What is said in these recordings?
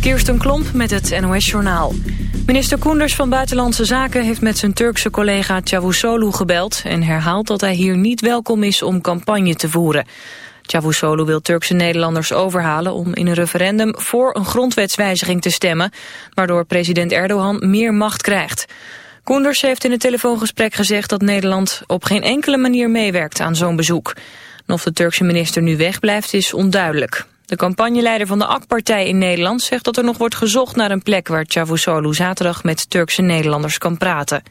Kirsten Klomp met het NOS-journaal. Minister Koenders van Buitenlandse Zaken heeft met zijn Turkse collega Çavuşoğlu gebeld... en herhaalt dat hij hier niet welkom is om campagne te voeren. Çavuşoğlu wil Turkse Nederlanders overhalen om in een referendum voor een grondwetswijziging te stemmen... waardoor president Erdogan meer macht krijgt. Koenders heeft in het telefoongesprek gezegd dat Nederland op geen enkele manier meewerkt aan zo'n bezoek. En of de Turkse minister nu wegblijft is onduidelijk. De campagneleider van de AK-partij in Nederland zegt dat er nog wordt gezocht naar een plek waar Çavuşoğlu zaterdag met Turkse Nederlanders kan praten.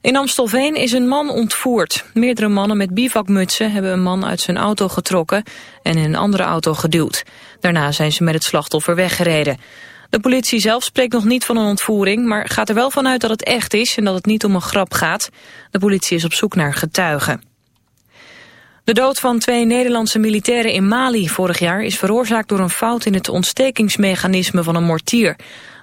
In Amstelveen is een man ontvoerd. Meerdere mannen met bivakmutsen hebben een man uit zijn auto getrokken en in een andere auto geduwd. Daarna zijn ze met het slachtoffer weggereden. De politie zelf spreekt nog niet van een ontvoering, maar gaat er wel vanuit dat het echt is en dat het niet om een grap gaat. De politie is op zoek naar getuigen. De dood van twee Nederlandse militairen in Mali vorig jaar is veroorzaakt door een fout in het ontstekingsmechanisme van een mortier.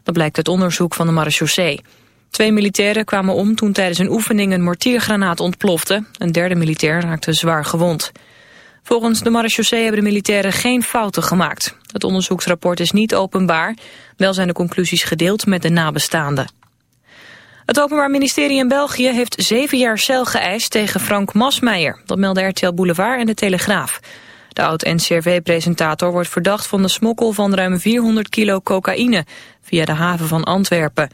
Dat blijkt uit onderzoek van de marechaussee. Twee militairen kwamen om toen tijdens een oefening een mortiergranaat ontplofte. Een derde militair raakte zwaar gewond. Volgens de marechaussee hebben de militairen geen fouten gemaakt. Het onderzoeksrapport is niet openbaar. Wel zijn de conclusies gedeeld met de nabestaanden. Het Openbaar Ministerie in België heeft zeven jaar cel geëist tegen Frank Masmeijer. Dat meldde RTL Boulevard en De Telegraaf. De oud-NCRV-presentator wordt verdacht van de smokkel van ruim 400 kilo cocaïne via de haven van Antwerpen.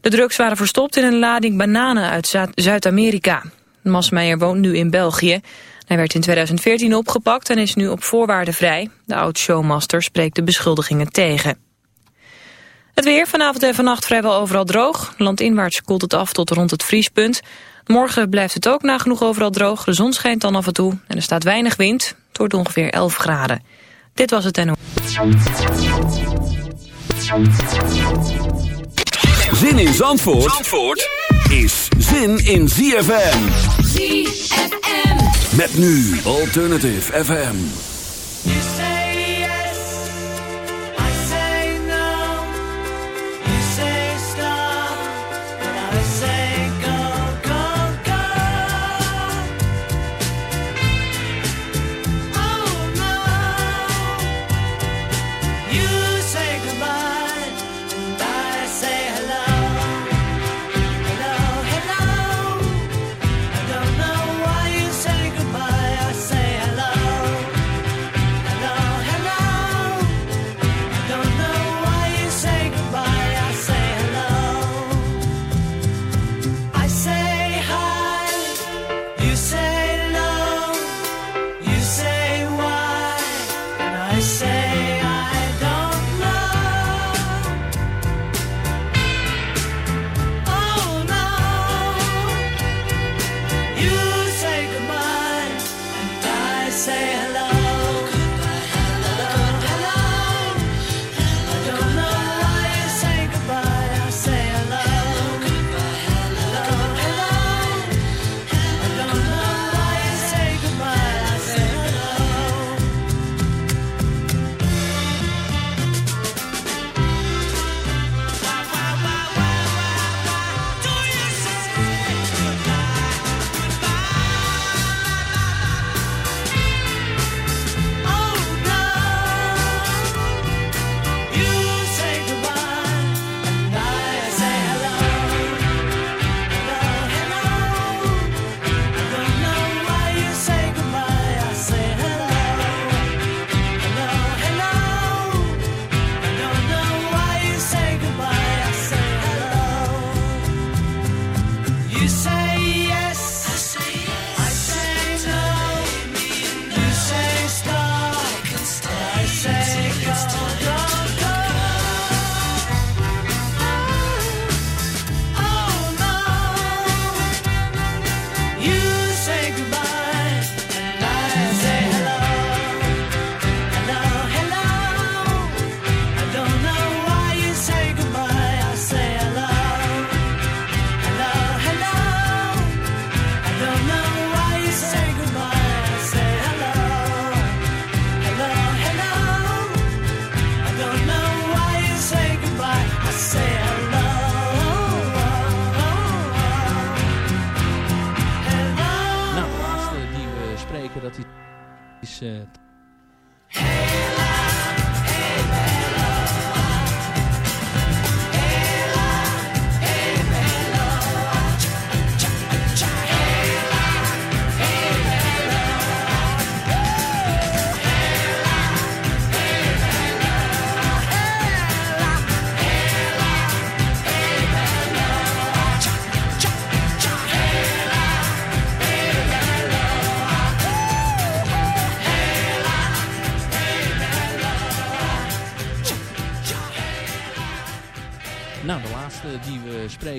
De drugs waren verstopt in een lading bananen uit Zuid-Amerika. Masmeijer woont nu in België. Hij werd in 2014 opgepakt en is nu op voorwaarden vrij. De oud-showmaster spreekt de beschuldigingen tegen. Het weer vanavond en vannacht vrijwel overal droog. Landinwaarts koelt het af tot rond het vriespunt. Morgen blijft het ook nagenoeg overal droog. De zon schijnt dan af en toe en er staat weinig wind. Het wordt ongeveer 11 graden. Dit was het NO. Zin in Zandvoort, Zandvoort is zin in ZFM. ZFM. Met nu Alternative FM.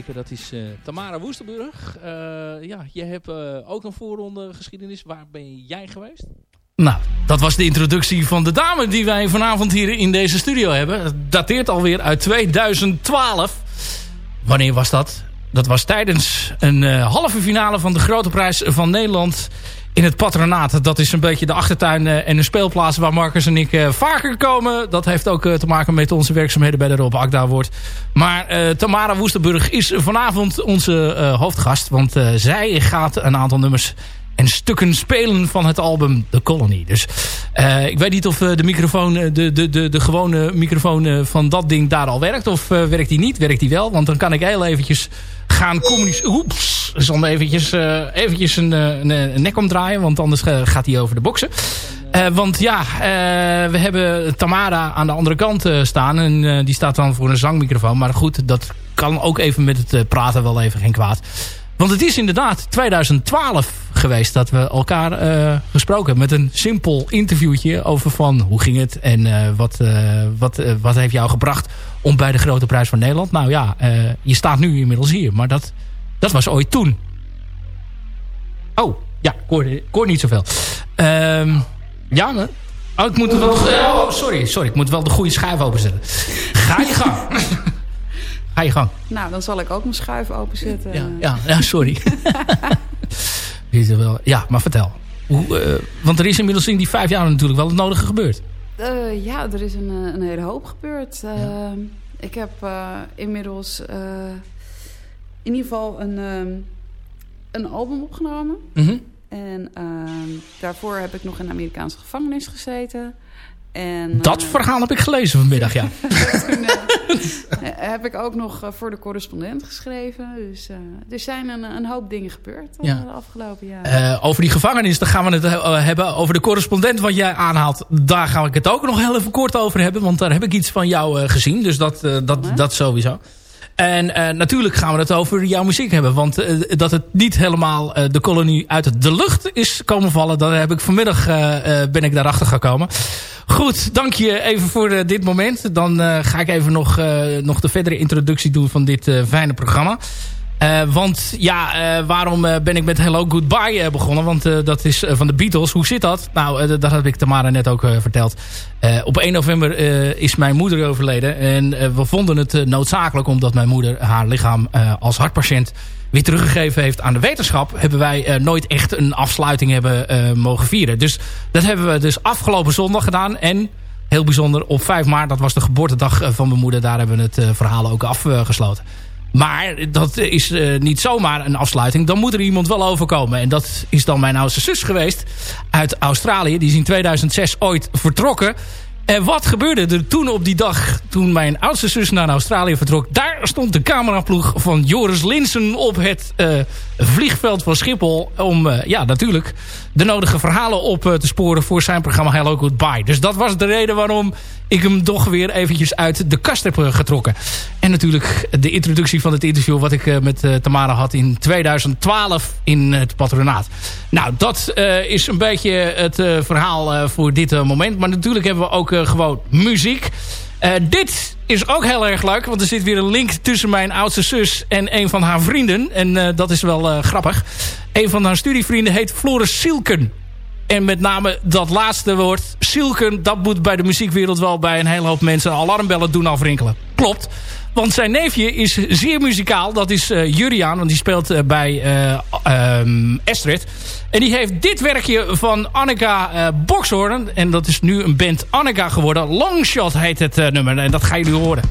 Dat is uh, Tamara Woestenburg. Uh, ja, je hebt uh, ook een voorronde geschiedenis. Waar ben jij geweest? Nou, dat was de introductie van de dame die wij vanavond hier in deze studio hebben. Het dateert alweer uit 2012. Wanneer was dat? Dat was tijdens een halve finale van de Grote Prijs van Nederland in het patronaat. Dat is een beetje de achtertuin uh, en een speelplaats waar Marcus en ik uh, vaker komen. Dat heeft ook uh, te maken met onze werkzaamheden bij de Rob Akda wordt. Maar Tamara Woesterburg is vanavond onze hoofdgast. Want zij gaat een aantal nummers en stukken spelen van het album The Colony. Dus ik weet niet of de microfoon, de, de, de, de gewone microfoon van dat ding daar al werkt. Of werkt die niet? Werkt die wel? Want dan kan ik heel eventjes gaan communiceren. Oeps, zal eventjes, eventjes een, een, nek omdraaien, want anders gaat hij over de boksen. Want ja, we hebben Tamara aan de andere kant staan. En die staat dan voor een zangmicrofoon. Maar goed, dat kan ook even met het praten wel even geen kwaad. Want het is inderdaad 2012 geweest dat we elkaar gesproken hebben. Met een simpel interviewtje over van hoe ging het en wat, wat, wat heeft jou gebracht om bij de Grote Prijs van Nederland. Nou ja, je staat nu inmiddels hier. Maar dat, dat was ooit toen. Oh, ja, ik hoor, niet zoveel. Um. Oh, ik moet wel... Oh, sorry, sorry. Ik moet wel de goede schuif openzetten. Ga je gang. Ga je gang. Nou, dan zal ik ook mijn schuif openzetten. Ja, ja, ja sorry. ja, maar vertel. Hoe, uh, want er is inmiddels in die vijf jaar natuurlijk wel het nodige gebeurd. Uh, ja, er is een, eh, een hele hoop gebeurd. Uh, ja. Ik heb inmiddels in ieder geval een, een album opgenomen. Mm -hmm. En ehm, daarvoor heb ik nog in de Amerikaanse gevangenis gezeten. En, dat verhaal heb ik gelezen vanmiddag, ja. toen, heb ik ook nog voor de correspondent geschreven. Dus er zijn een, een, hoop dingen gebeurd ja. de afgelopen jaren. over die gevangenis, dan gaan we het hebben. Over de correspondent wat jij aanhaalt, daar ga ik het ook nog heel even kort over hebben. Want daar heb ik iets van jou gezien. Dus dat, dat, ja. dat sowieso. En uh, natuurlijk gaan we het over jouw muziek hebben. Want uh, dat het niet helemaal uh, de kolonie uit de lucht is komen vallen. Daar heb ik vanmiddag ben ik daarachter gekomen. Goed, dank je even voor dit moment. Dan ga ik even nog, nog de verdere introductie doen van dit fijne programma. Want ja, waarom ben ik met Hello Goodbye begonnen? Want dat is van de Beatles. Hoe zit dat? Nou, dat heb ik Tamara net ook verteld. op 1 november is mijn moeder overleden. En we vonden het noodzakelijk omdat mijn moeder haar lichaam als hartpatiënt weer teruggegeven heeft aan de wetenschap... hebben wij nooit echt een afsluiting hebben mogen vieren. Dus dat hebben we dus afgelopen zondag gedaan. En heel bijzonder, op 5 maart, dat was de geboortedag van mijn moeder... daar hebben we het verhaal ook afgesloten. Maar dat is niet zomaar een afsluiting. Dan moet er iemand wel overkomen. En dat is dan mijn oudste zus geweest. Uit Australië. Die is in 2006 ooit vertrokken. En wat gebeurde er toen op die dag toen mijn oudste zus naar Australië vertrok? Daar stond de cameraploeg van Joris Linsen op het uh, vliegveld van Schiphol. Om uh, ja, natuurlijk de nodige verhalen op uh, te sporen voor zijn programma Hello Goodbye. Dus dat was de reden waarom ik hem toch weer eventjes uit de kast heb getrokken. En natuurlijk de introductie van het interview wat ik met Tamara had in 2012 in het patronaat. Nou, dat is een beetje het verhaal voor dit moment. Maar natuurlijk hebben we ook gewoon muziek. Dit is ook heel erg leuk, want er zit weer een link tussen mijn oudste zus en een van haar vrienden. En dat is wel grappig. Een van haar studievrienden heet Floris Silken. En met name dat laatste woord, Silken, dat moet bij de muziekwereld wel bij een hele hoop mensen alarmbellen doen afrinkelen. Klopt. Want zijn neefje is zeer muzikaal. Dat is uh, Juriaan, want die speelt uh, bij uh, um, Estrid. En die heeft dit werkje van Annika Boxhorn. En dat is nu een band Annika geworden. Longshot heet het nummer. En dat gaan jullie horen.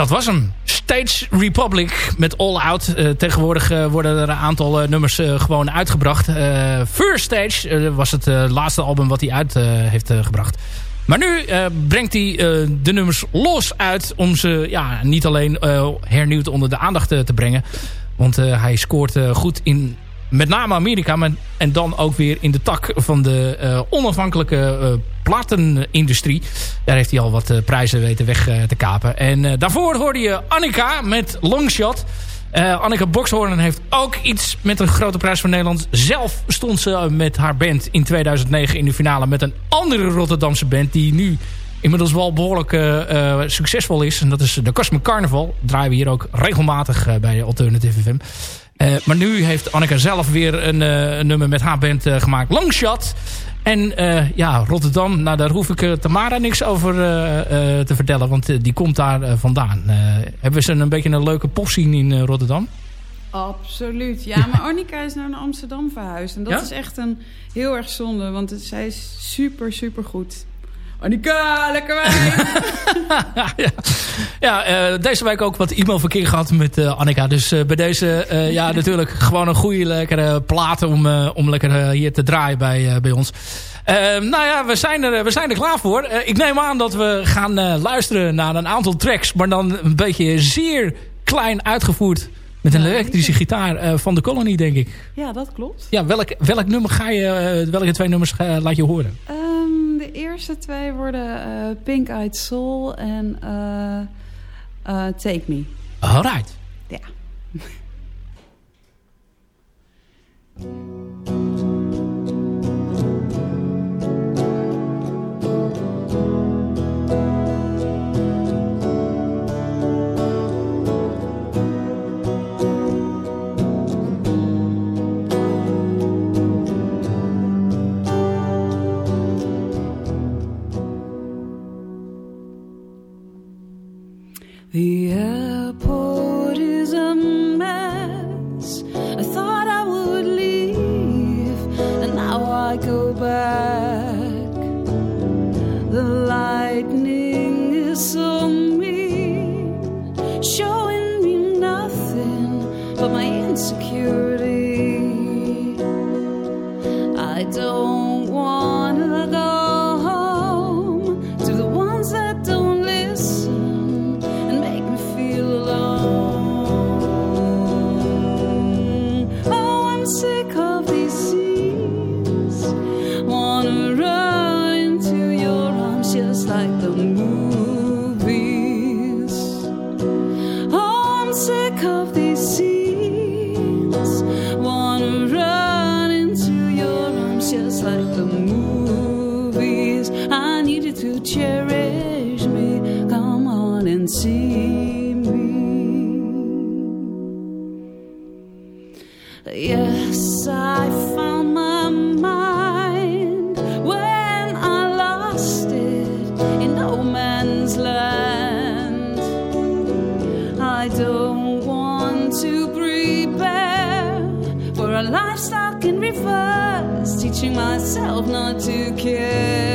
Dat was hem. Stage Republic met All Out. Eh, tegenwoordig eh, worden er een aantal eh, nummers gewoon uitgebracht. First Stage was het laatste album wat hij uit heeft gebracht. Maar nu brengt hij de nummers los uit om ze ja, niet alleen hernieuwd onder de aandacht te brengen. Want hij scoort goed in met name Amerika. Maar, en dan ook weer in de tak van de eh, onafhankelijke eh, platenindustrie. Daar heeft hij al wat eh, prijzen weten weg te kapen. En daarvoor hoorde je Annika met Longshot. Annika Boxhorn heeft ook iets met een grote prijs van Nederland. Zelf stond ze met haar band in 2009 in de finale met een andere Rotterdamse band die nu inmiddels wel behoorlijk eh, eh, succesvol is. En dat is de Cosmic Carnival. Draaien we hier ook regelmatig bij Alternative FM. Eh, maar nu heeft Annika zelf weer een, eh, een nummer met haar band eh, gemaakt. Longshot. En ja, Rotterdam, nou daar hoef ik Tamara niks over te vertellen. Want die komt daar vandaan. Hebben ze een beetje een leuke popscene in Rotterdam? Absoluut. Ja, maar Annika is naar Amsterdam verhuisd. En dat Ja? is echt een heel erg zonde, want het, zij is super, super goed. Annika, lekker wij! ja, ja eh, deze week ook wat e-mailverkeer gehad met eh, Annika. Dus eh, bij deze, eh, ja, natuurlijk gewoon een goede, lekkere plaat om, eh, om lekker hier te draaien bij, eh, bij ons. Eh, nou ja, we zijn er, we zijn er klaar voor. Ik neem aan dat we gaan eh, luisteren naar een aantal tracks. Maar dan een beetje zeer klein uitgevoerd. Met een Ja, elektrische gitaar eh, van de Colony, denk ik. ja, dat klopt. Ja, welk, welk nummer ga je, welke twee nummers ga- laat je horen? Ehm, de eerste twee worden eh, Pink Eyed Soul en eh, eh, Take Me. Alright. Ja. The end. to care.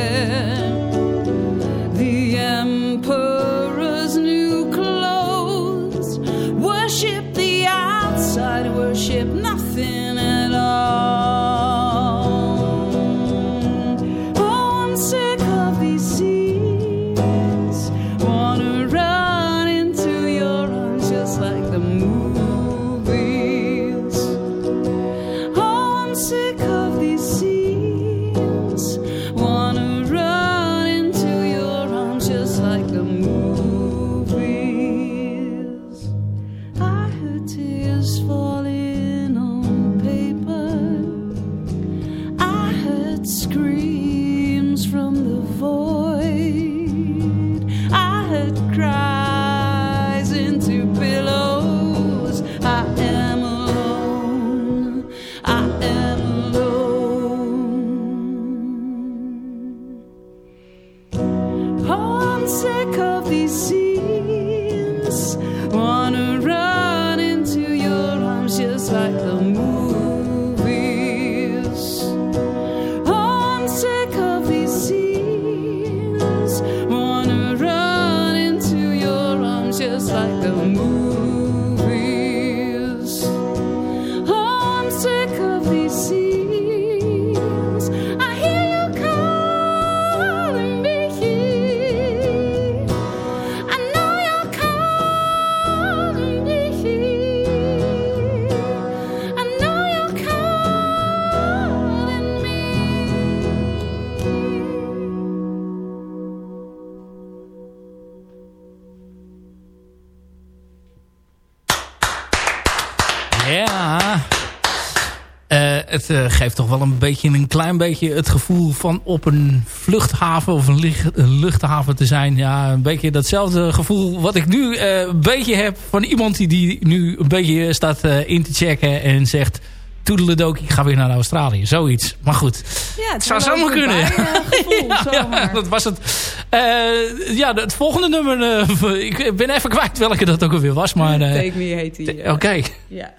Ja. Eh, het eh, geeft toch wel een beetje een klein beetje het gevoel van op een vluchthaven of een, luchthaven te zijn. Ja, een beetje datzelfde gevoel wat ik nu eh, een beetje heb van iemand die, die nu een beetje staat in te checken en zegt... Toedeledoki, ik ga weer naar Australië. Zoiets. Maar goed. Ja, het zou zomaar kunnen. Gevoel, ja, dat was het. Ja, het volgende nummer. Ik ben even kwijt welke dat ook alweer was. Maar, uh, Take Me heet die. Oké. Oh, ja.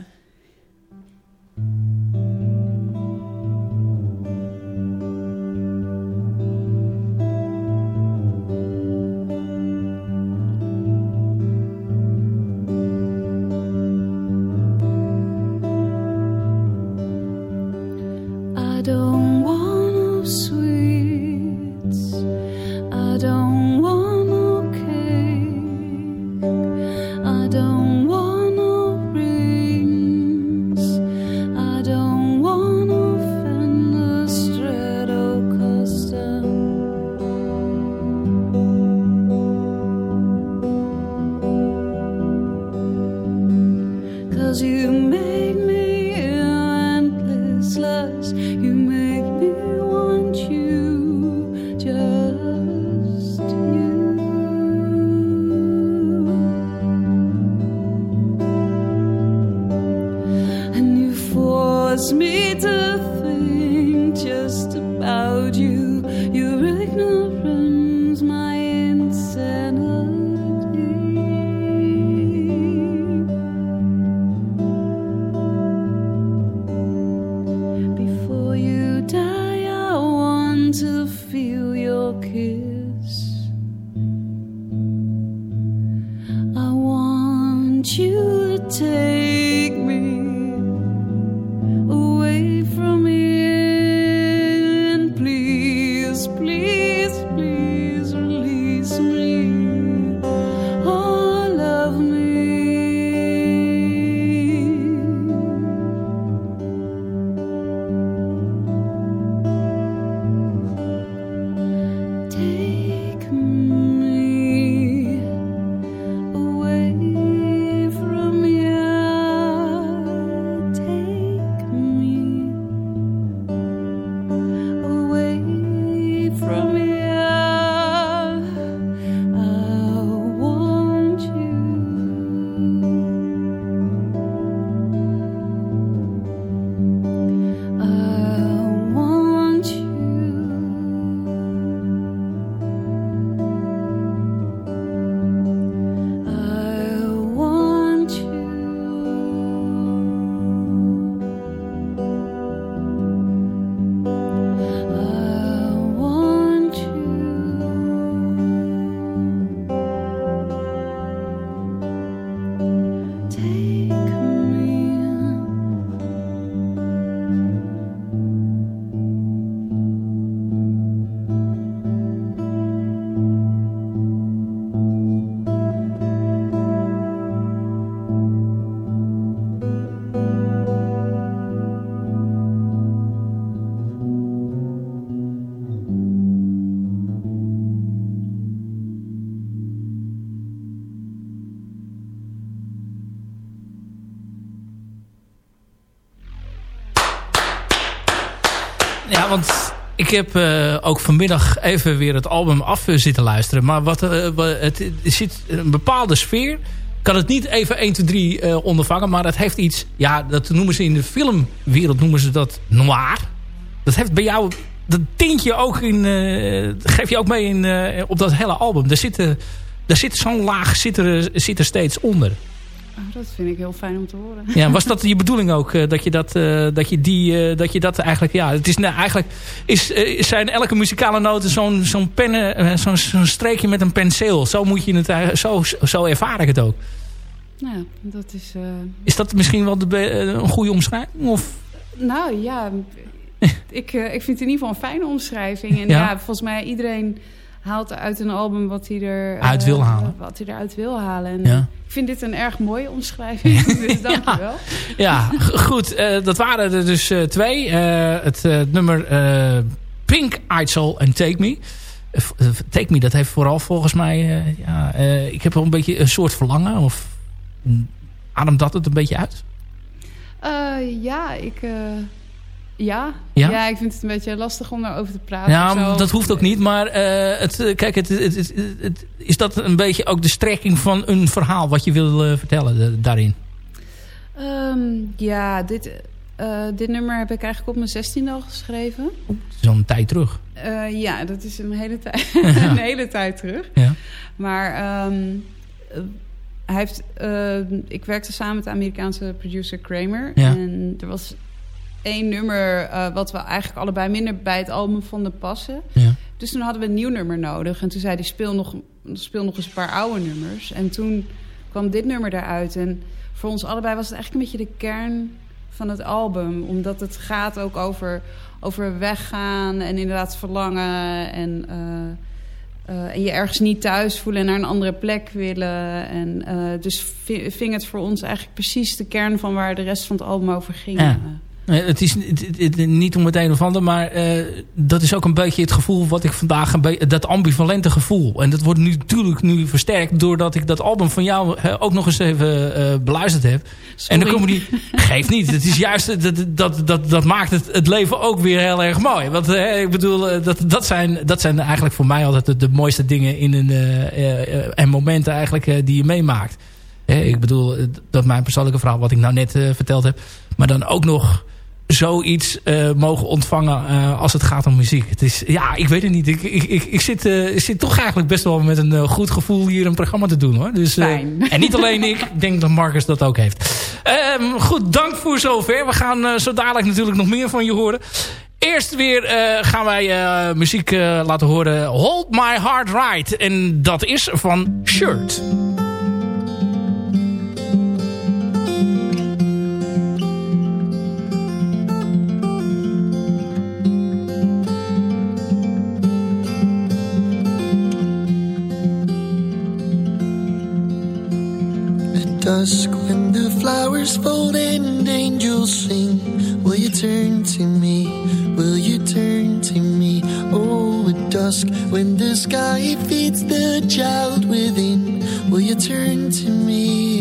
Ja, want ik heb eh, ook vanmiddag even weer het album af eh, zitten luisteren. Maar wat, eh, het, er zit een bepaalde sfeer. Ik kan het niet even 1, 2, 3 eh, ondervangen. Maar het heeft iets... Ja, dat noemen ze in de filmwereld noemen ze dat noir. Dat heeft bij jou... Dat tintje ook in... eh, geef je ook mee in, op dat hele album. Daar zit, daar zit zo'n laag zit er, zit er steeds onder. Oh, dat vind ik heel fijn om te horen. Ja, was dat je bedoeling ook? eh, dat, je dat, eh, dat, je die, eh, dat je dat eigenlijk... Ja, het is nou, eigenlijk... Is, zijn elke muzikale noten zo'n zo'n pennen, zo'n zo'n streekje met een penseel. Zo moet je het. Zo, zo ervaar ik het ook. Nou, dat is... Is dat misschien wel de, een goede omschrijving? Of? Nou ja, ik, ik vind het in ieder geval een fijne omschrijving. En Ja. ja, volgens mij iedereen haalt uit een album wat hij er Uit wil eh, halen. Wat hij eruit wil halen. En Ja. Ik vind dit een erg mooie omschrijving. Dus dank je wel. Ja, goed. eh, dat waren er dus eh, twee. Het nummer Pink, Eyed Soul en Take Me. Take Me, dat heeft vooral volgens mij... ja, ik heb wel een beetje een soort verlangen. Of mm, ademt dat het een beetje uit? Ja, ik... ja. Ja? Ja? ik vind het een beetje lastig om daarover te praten. Ja, dat hoeft ook niet. Maar eh, het, eh, kijk, het, het, het- het- is dat een beetje ook de strekking van een verhaal... wat je wil eh, vertellen daarin? Ehm, ja, dit, dit nummer heb ik eigenlijk op mijn zestiende al geschreven. Zo'n tijd terug. Ja, dat is een hele, tijd een hele tijd terug. Ja. Maar ehm, eh, hij heeft, eh, ik werkte samen met de Amerikaanse producer Kramer. Ja. En er was één nummer eh, wat we eigenlijk allebei minder bij het album vonden passen. Ja. Dus toen hadden we een nieuw nummer nodig. En toen zei hij, speel nog, speel nog eens een paar oude nummers. En toen kwam dit nummer eruit. En voor ons allebei was het eigenlijk een beetje de kern van het album. Omdat het gaat ook over, over weggaan en inderdaad verlangen. En, eh, eh, en je ergens niet thuis voelen en naar een andere plek willen. En, dus vi- ving het voor ons eigenlijk precies de kern van waar de rest van het album over ging. Ja. Eh, het is niet om het een of ander, maar uh, dat is ook een beetje het gevoel wat ik vandaag, een dat ambivalente gevoel. En dat wordt nu natuurlijk nu versterkt doordat ik dat album van jou ook nog eens even uh, beluisterd heb. Sorry. En dan komen die, geeft niet. Het is juist, dat, dat, dat, dat maakt het, het leven ook weer heel erg mooi. Want ik bedoel, dat, dat, zijn, dat zijn eigenlijk voor mij altijd de, de mooiste dingen in een, en momenten eigenlijk die je meemaakt. ik bedoel, dat mijn persoonlijke verhaal wat ik nou net verteld heb. Maar dan ook nog zoiets uh, mogen ontvangen uh, als het gaat om muziek. Het is, ja, ik weet het niet. Ik, ik, ik, ik zit, uh, ik zit toch eigenlijk best wel met een goed gevoel hier een programma te doen. hoor. Dus, Fijn. En niet alleen ik. Ik denk dat Marcus dat ook heeft. Um, goed, dank voor zover. We gaan zo dadelijk natuurlijk nog meer van je horen. Eerst weer gaan wij muziek laten horen. Hold My Heart Right. En dat is van Shirt. Dusk when the flowers fold and angels sing. Will you turn to me? Will you turn to me? Oh, at dusk when the sky feeds the child within. Will you turn to me?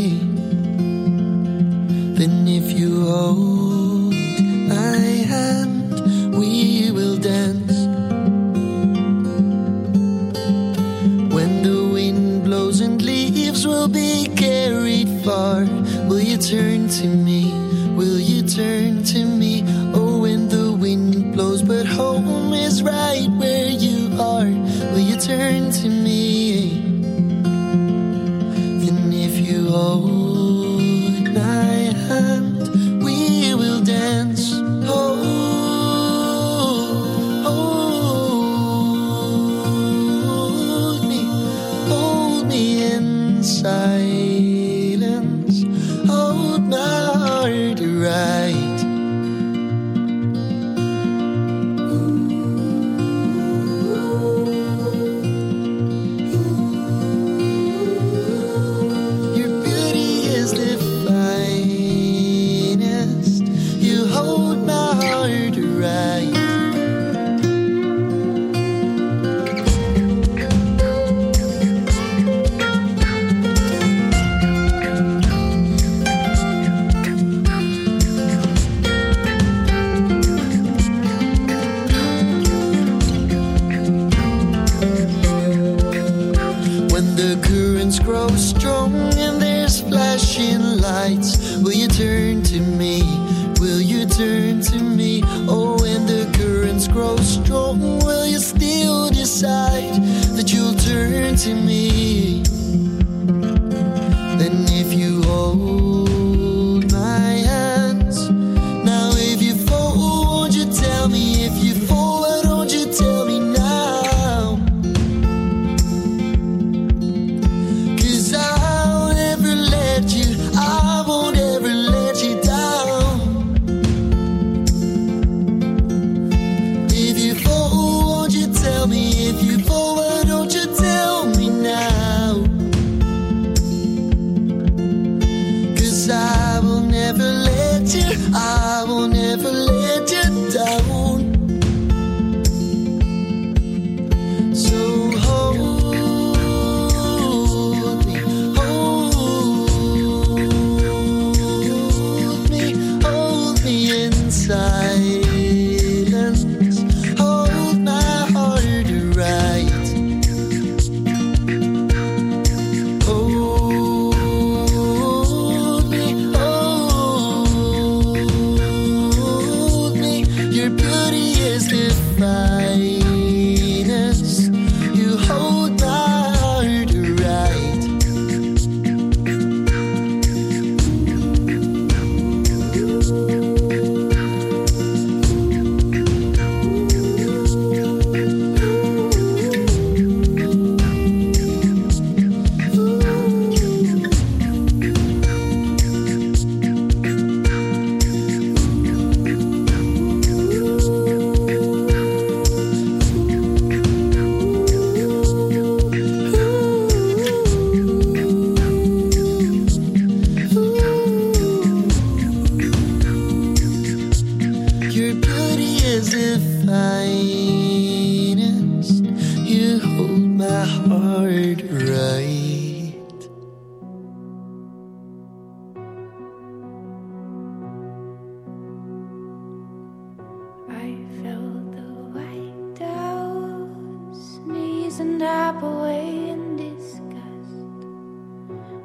And drop away in disgust.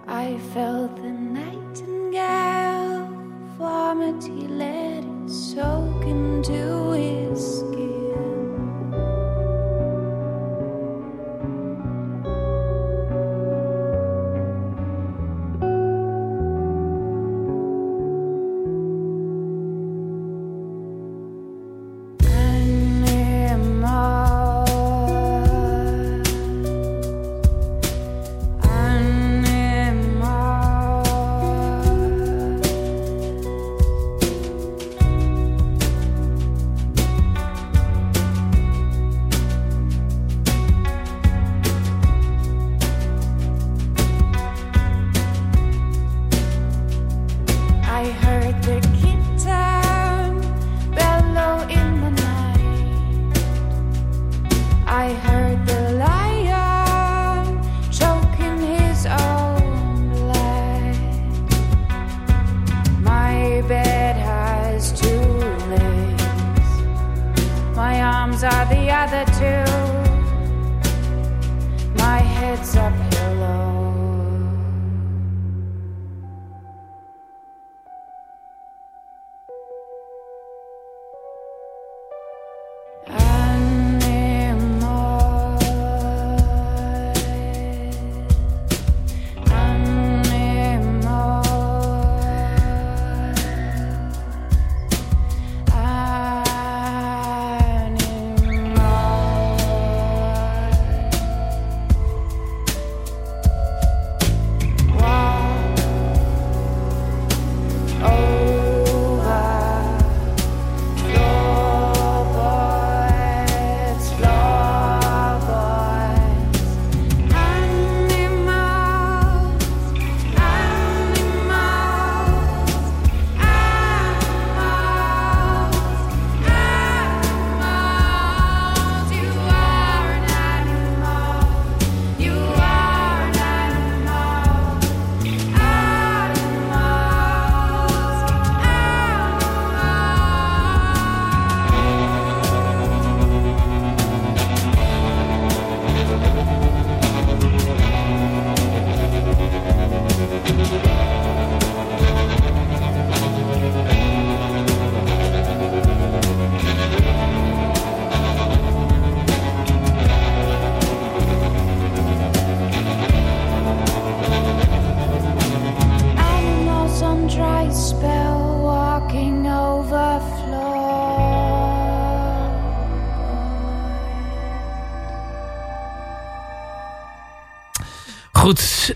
I felt the nightingale vomit, he let it soak into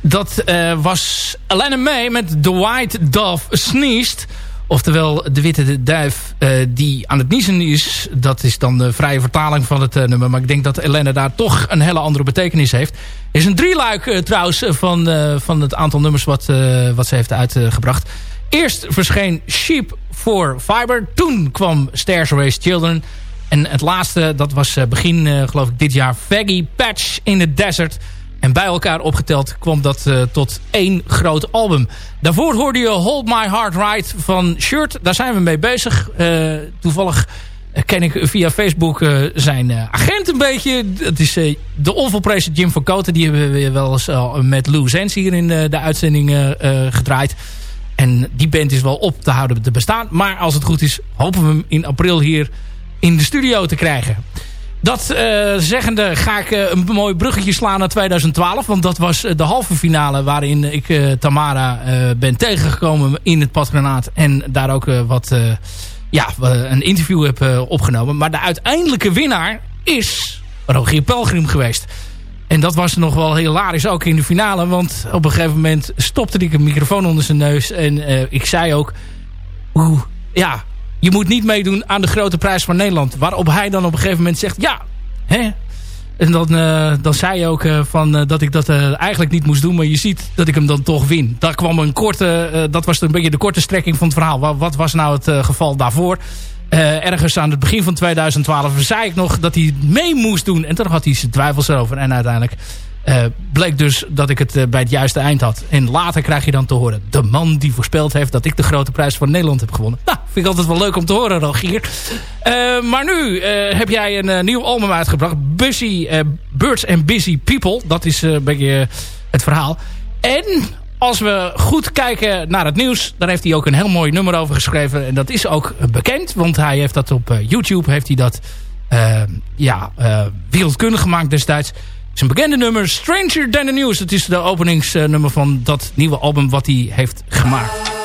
Dat uh, was Elena May met The White Dove Sneezed. Oftewel de witte duif uh, die aan het niezen is. Dat is dan de vrije vertaling van het uh, nummer. Maar ik denk dat Elena daar toch een hele andere betekenis heeft. is een drieluik trouwens van, van het aantal nummers wat, wat ze heeft uitgebracht. Eerst verscheen Sheep for Fiber. Toen kwam Stairs Race Children. En het laatste, dat was begin geloof ik dit jaar... Vaggy Patch in the Desert... En bij elkaar opgeteld kwam dat uh, tot één groot album. Daarvoor hoorde je Hold My Heart Right van Shirt. Daar zijn we mee bezig. Uh, toevallig ken ik via Facebook uh, zijn agent een beetje. Dat is de onvolprezen Jim van Koten. Die hebben we wel eens met Lou Zens hier in de uitzending gedraaid. En die band is wel op te houden te bestaan. Maar als het goed is hopen we hem in april hier in de studio te krijgen. Dat uh, zeggende ga ik uh, een mooi bruggetje slaan naar 2012. Want dat was de halve finale waarin ik Tamara ben tegengekomen in het patronaat. En daar ook wat, ja, een interview heb opgenomen. Maar de uiteindelijke winnaar is Rogier Pelgrim geweest. En dat was nog wel hilarisch ook in de finale. Want op een gegeven moment stopte ik een microfoon onder zijn neus. En ik zei ook... Oeh, ja, je moet niet meedoen aan de grote prijs van Nederland. Waarop hij dan op een gegeven moment zegt, ja, hè? En dan, uh, dan zei je ook uh, van, uh, dat ik dat eigenlijk niet moest doen. Maar je ziet dat ik hem dan toch win. Daar kwam een korte, dat was een beetje de korte strekking van het verhaal. Wat, wat was nou het geval daarvoor? ergens aan het begin van 2012 zei ik nog dat hij mee moest doen. En toen had hij zijn twijfels over. En uiteindelijk bleek dus dat ik het bij het juiste eind had. En later krijg je dan te horen... de man die voorspeld heeft dat ik de grote prijs van Nederland heb gewonnen. Nou, vind ik altijd wel leuk om te horen, Rogier. Uh, maar nu heb jij een nieuw album uitgebracht. Busy, Birds and Busy People. Dat is een beetje het verhaal. En als we goed kijken naar het nieuws... daar heeft hij ook een heel mooi nummer over geschreven. En dat is ook bekend, want hij heeft dat op YouTube... heeft hij dat ja, wereldkundig gemaakt destijds een bekende nummer. Stranger Than the News. Het is de openingsnummer van dat nieuwe album wat hij heeft gemaakt.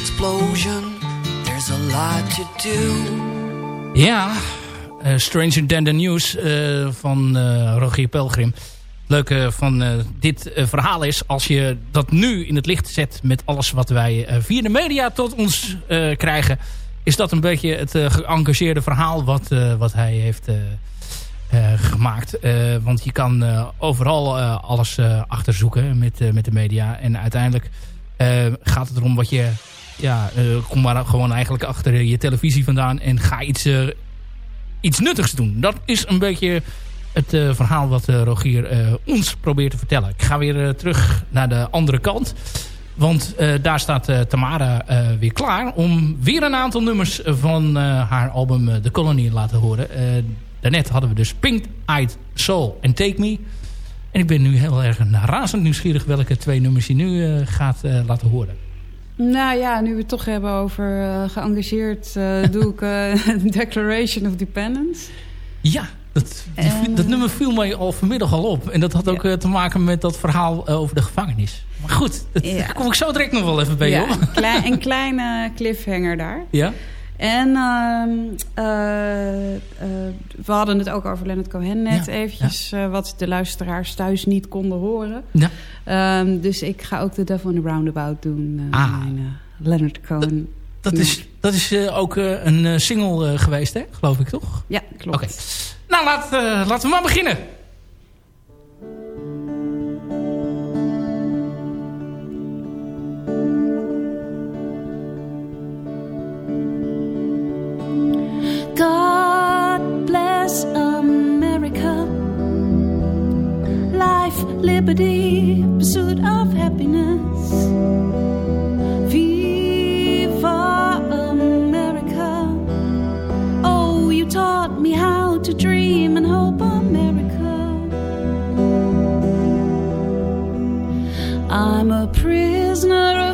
explosion. There's a lot to do. Ja, uh, Stranger Than the News uh, van uh, Rogier Pelgrim. leuke van dit verhaal is... als je dat nu in het licht zet met alles wat wij via de media tot ons krijgen... is dat een beetje het geëngageerde verhaal wat, wat hij heeft gemaakt. want je kan overal alles achterzoeken met, met de media. En uiteindelijk gaat het erom wat je ja, uh, kom maar gewoon eigenlijk achter je televisie vandaan en ga iets, uh, iets nuttigs doen. Dat is een beetje het verhaal wat Rogier ons probeert te vertellen. Ik ga weer terug naar de andere kant. Want daar staat Tamara weer klaar om weer een aantal nummers van haar album The Colony te laten horen. daarnet hadden we dus Pink Eyed Soul en Take Me. En ik ben nu heel erg razend nieuwsgierig welke twee nummers je nu gaat laten horen. Nou ja, nu we het toch hebben over uh, geëngageerd, doe ik Declaration of Dependence. Ja, dat, dat nummer viel mij al vanmiddag al op. En dat had ook te maken met dat verhaal over de gevangenis. Maar goed, dat, ja. daar kom ik zo direct nog wel even bij ja, klein, een kleine cliffhanger daar. Ja? En uh, uh, we hadden het ook over Leonard Cohen net ja, eventjes. Ja. wat de luisteraars thuis niet konden horen. Ja. Um, dus ik ga ook de Devil in the Roundabout doen. ah. Mijn, Leonard Cohen. Dat, dat is Dat is eh, ook eh, een eh, single geweest, hè? geloof ik toch? Ja, klopt. Oké. Nou, laat, laten we maar beginnen. Bless America. Life, liberty, pursuit of happiness. Viva America. Oh, you taught me how to dream and hope, America. I'm a prisoner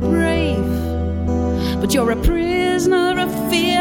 brave. But you're a prisoner of fear,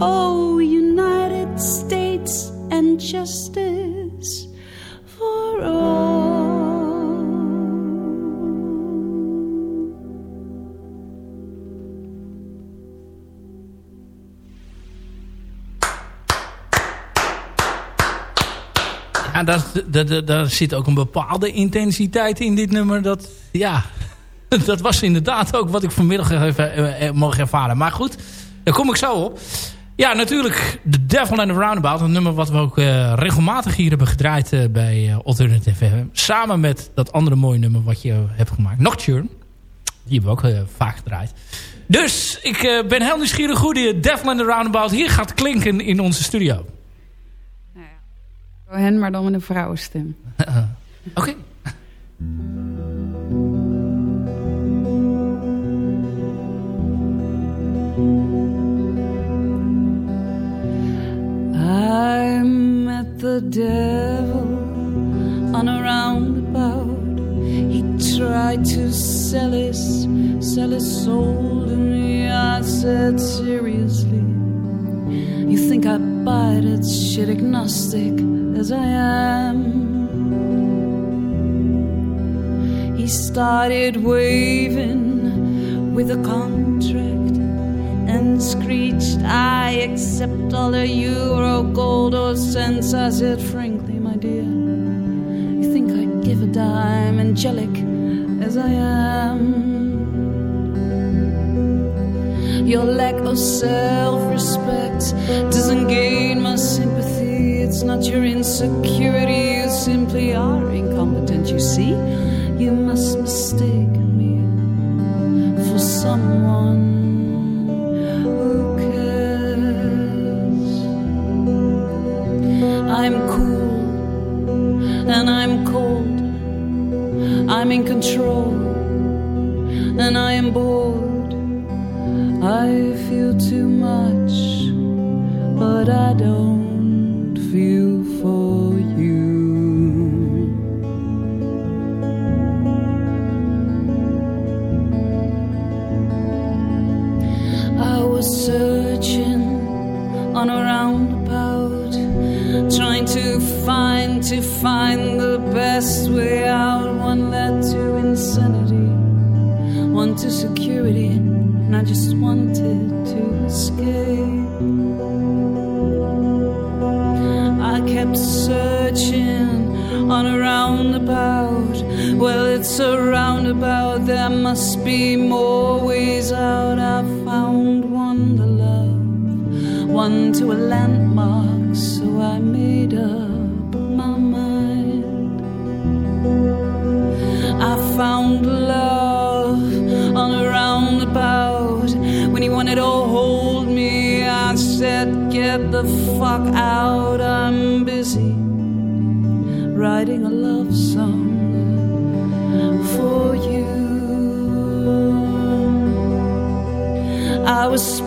Oh, United States and justice for all. Ja, daar, zit ook een bepaalde intensiteit in dit nummer. Dat, ja, dat was inderdaad ook wat ik vanmiddag even eh, eh, mocht ervaren. Maar goed, daar kom ik zo op. Ja, natuurlijk The Devil and the Roundabout. Een nummer wat we ook eh, regelmatig hier hebben gedraaid eh, bij eh, Alternative FM. Samen met dat andere mooie nummer wat je hebt gemaakt. Nocturne. Die hebben we ook eh, vaak gedraaid. Dus ik eh, ben heel nieuwsgierig hoe die Devil and the Roundabout hier gaat klinken in onze studio. Hen, maar dan met een vrouwenstem. Oké. I met the devil on a roundabout. He tried to sell his, sell his soul to me. I said seriously, you think I buy that shit agnostic as I am? He started waving with a contract and screeched, I accept all the euro, gold, or cents. I said, frankly, my dear, you think I'd give a dime, angelic as I am? Your lack of self respect doesn't gain my sympathy. It's not your insecurity, you simply are incompetent, you see. you must mistake me for someone and I'm cold. I'm in control and I am bored. I feel too much, but I don't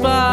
I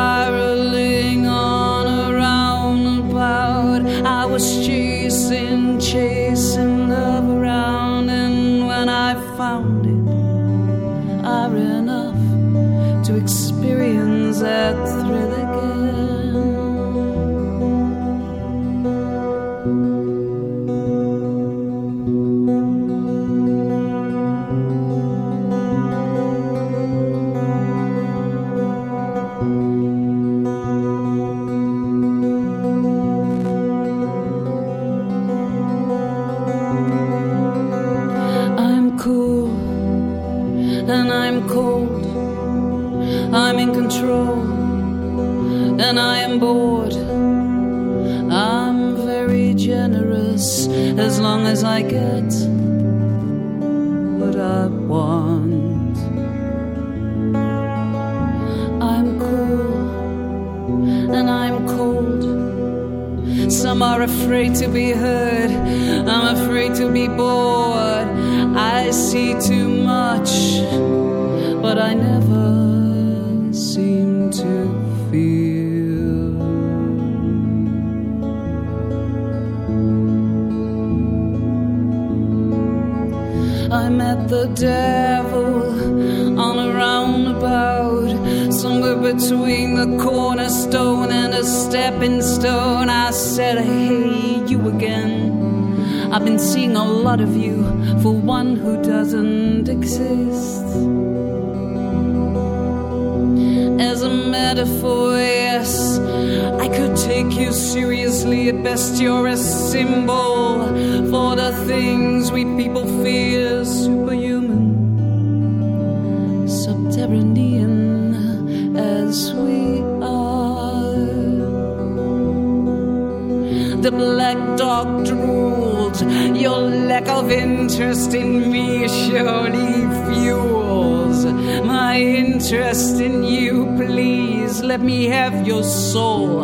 in me surely fuels my interest in you. Please let me have your soul.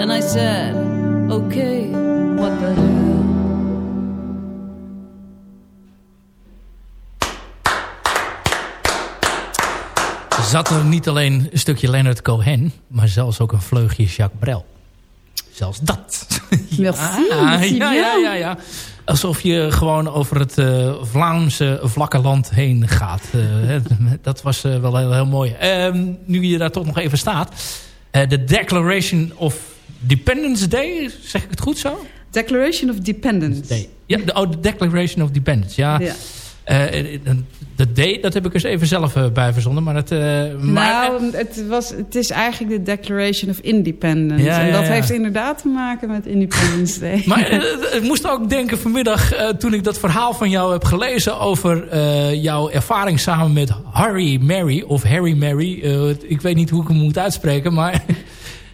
And I said, okay, what the hell? Zat er niet alleen een stukje Leonard Cohen, maar zelfs ook een vleugje Jacques Brel. Zelfs dat. Merci, ja, merci ja, ja, ja. Alsof je gewoon over het eh, Vlaamse vlakke land heen gaat. Eh, dat was eh, wel heel, heel mooi. Ehm, nu je daar toch nog even staat. De Declaration of Dependence Day, zeg ik het goed zo? Declaration of Dependence. Day. Ja, de, oh, de Declaration of Dependence. Ja, Ja. Eh, eh, de D, dat heb ik eens even zelf eh, bij verzonnen. Maar het, maar, nou, het, was, het is eigenlijk de Declaration of Independence. Ja, en dat ja. heeft inderdaad te maken met Independence Day. Maar ik moest ook denken vanmiddag toen ik dat verhaal van jou heb gelezen over jouw ervaring samen met Harry Mary of Harry Mary. Ik weet niet hoe ik hem moet uitspreken, maar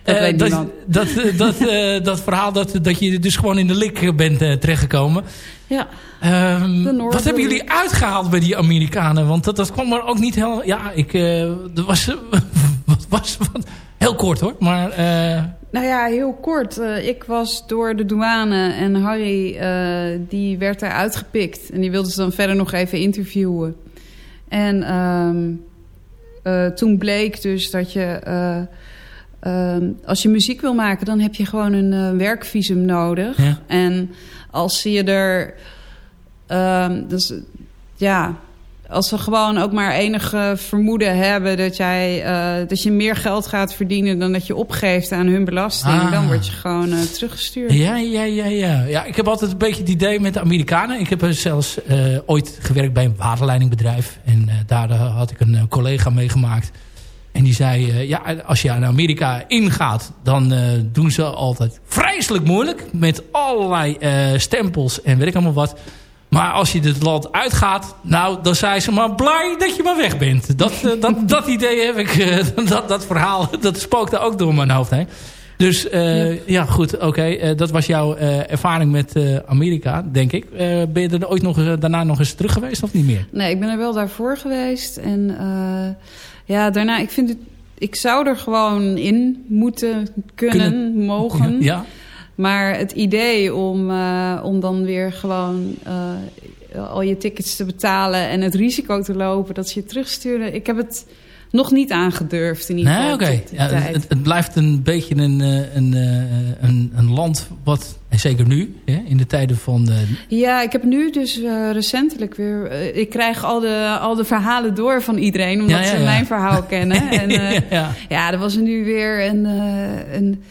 Dat Eh, weet dat, dat, eh, dat, eh, dat verhaal dat, dat je dus gewoon in de lik bent terechtgekomen. Ja, Ehm, wat hebben jullie uitgehaald bij die Amerikanen? Want dat, dat kwam er ook niet heel... Ja, ik... er was, wat was wat, heel kort hoor. Maar nou ja, heel kort. Ik was door de douane en Harry, die werd eruit gepikt. En die wilde ze dan verder nog even interviewen. En ehm, eh, toen bleek dus dat je... eh, ehm, als je muziek wil maken, dan heb je gewoon een eh, werkvisum nodig. Ja. En als ze je er... ehm, dus, ja, als ze gewoon ook maar enige vermoeden hebben... dat, jij, eh, dat je meer geld gaat verdienen dan dat je opgeeft aan hun belasting... Ah. dan word je gewoon eh, teruggestuurd. ja, ja, ja, ja. Ja, ik heb altijd een beetje het idee met de Amerikanen. Ik heb zelfs ooit gewerkt bij een waterleidingbedrijf. En daar had ik een collega meegemaakt. En die zei, eh, ja, als je naar Amerika ingaat... dan eh, doen ze altijd vreselijk moeilijk. Met allerlei eh, stempels en weet ik allemaal wat. Maar als je het land uitgaat... nou, dan zei ze maar blij dat je maar weg bent. Dat, dat, dat idee heb ik. dat, dat verhaal, dat spookte ook door mijn hoofd heen. Dus eh, ja. goed, oké. dat was jouw ervaring met Amerika, denk ik. Ben je er ooit nog, daarna nog eens terug geweest of niet meer? Nee, ik ben er wel daarvoor geweest. En ja, daarna, ik vind het... Ik zou er gewoon in moeten, kunnen, mogen. Ja, Maar het idee om, eh, om dan weer gewoon eh, al je tickets te betalen... en het risico te lopen dat ze je terugsturen... Ik heb het nog niet aangedurfd in ieder nee, geval. oké. Ja, het, het blijft een beetje een, eh, een, eh, een, een land wat, en zeker nu, hè, in de tijden van... de Ja, ik heb nu dus eh, recentelijk weer... ik krijg al de, al de verhalen door van iedereen... omdat Ja, ja, ze mijn verhaal kennen. En, ja. Ja, er was er nu weer een, een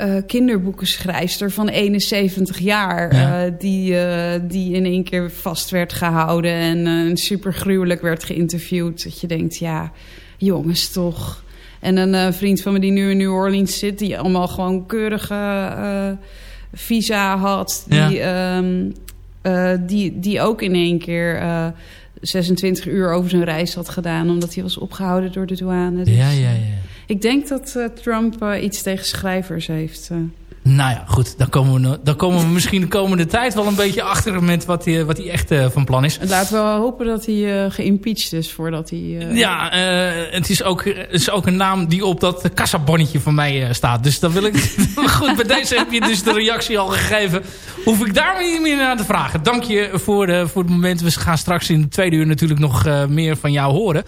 eh, kinderboekenschrijfster van 71 jaar... Ja. eh, die, eh, die in één keer vast werd gehouden... en super gruwelijk werd geïnterviewd. Dat je denkt, ja, jongens toch... En een vriend van me die nu in New Orleans zit... die allemaal gewoon keurige visa had... Die, ehm, eh, die, die ook in één keer... eh, 26 uur over zijn reis had gedaan... omdat hij was opgehouden door de douane. Dus, ja, ja, ja. Ik denk dat eh, Trump eh, iets tegen schrijvers heeft. eh. Nou ja, goed. Dan komen we, dan komen we misschien de komende tijd wel een beetje achter met wat hij, wat hij echt van plan is. Laten we hopen dat hij uh, geïmpeached is voordat hij... Uh... Ja, uh, het, is ook, het is ook een naam die op dat kassabonnetje van mij staat. Dus dan wil ik... goed, bij deze heb je dus de reactie al gegeven. Hoef ik daar niet meer naar te vragen. Dank je voor, voor het moment. We gaan straks in de tweede uur natuurlijk nog meer van jou horen.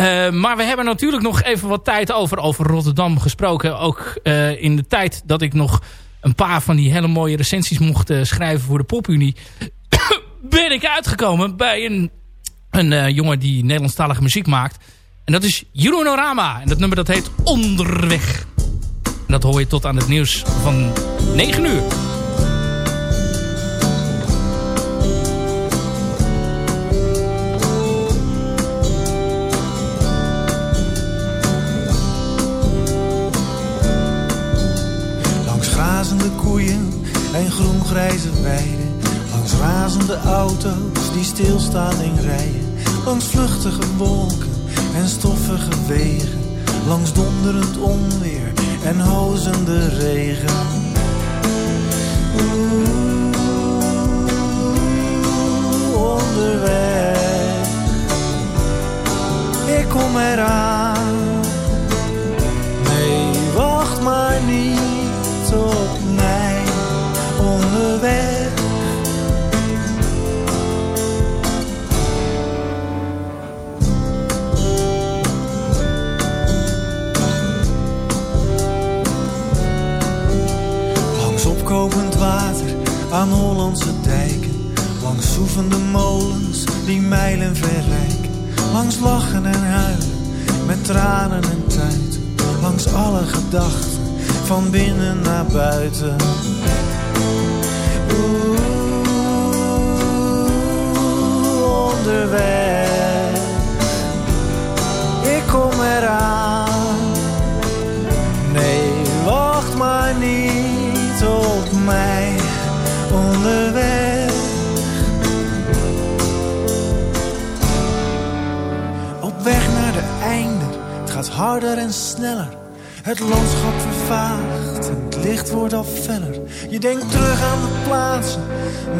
Uh, maar we hebben natuurlijk nog even wat tijd over, over Rotterdam gesproken. Ook uh, in de tijd dat ik nog een paar van die hele mooie recensies mocht uh, schrijven voor de PopUnie. ben ik uitgekomen bij een, een jongen die Nederlandstalige muziek maakt. En dat is Jeroen Orama. En dat nummer dat heet Onderweg. En dat hoor je tot aan het nieuws van 9 uur. En groen-grijze weiden. Langs razende auto's die stilstaan in rijen. Langs vluchtige wolken en stoffige wegen. Langs donderend onweer en hozende regen. Oeh, onderweg. Ik kom eraan. Nee, wacht maar niet opkopend water aan Hollandse dijken. Langs soevende molens die mijlen verrijken. Langs lachen en huilen met tranen en tuiten. Langs alle gedachten van binnen naar buiten. Oeh, onderweg. Harder en sneller Het landschap vervaagt en het licht wordt al feller. Je denkt terug aan de plaatsen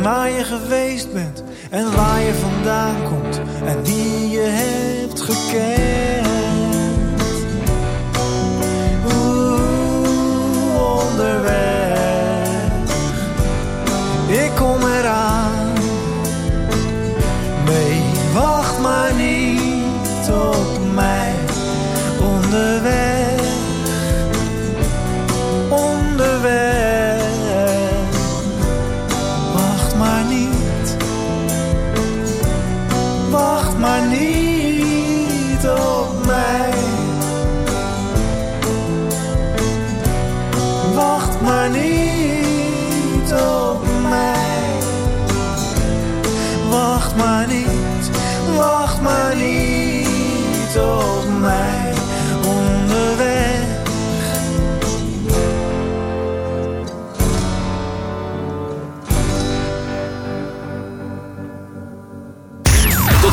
waar je geweest bent en waar je vandaan komt en die je hebt gekend. Oeh, onderweg, ik kom eraan. Onderweg.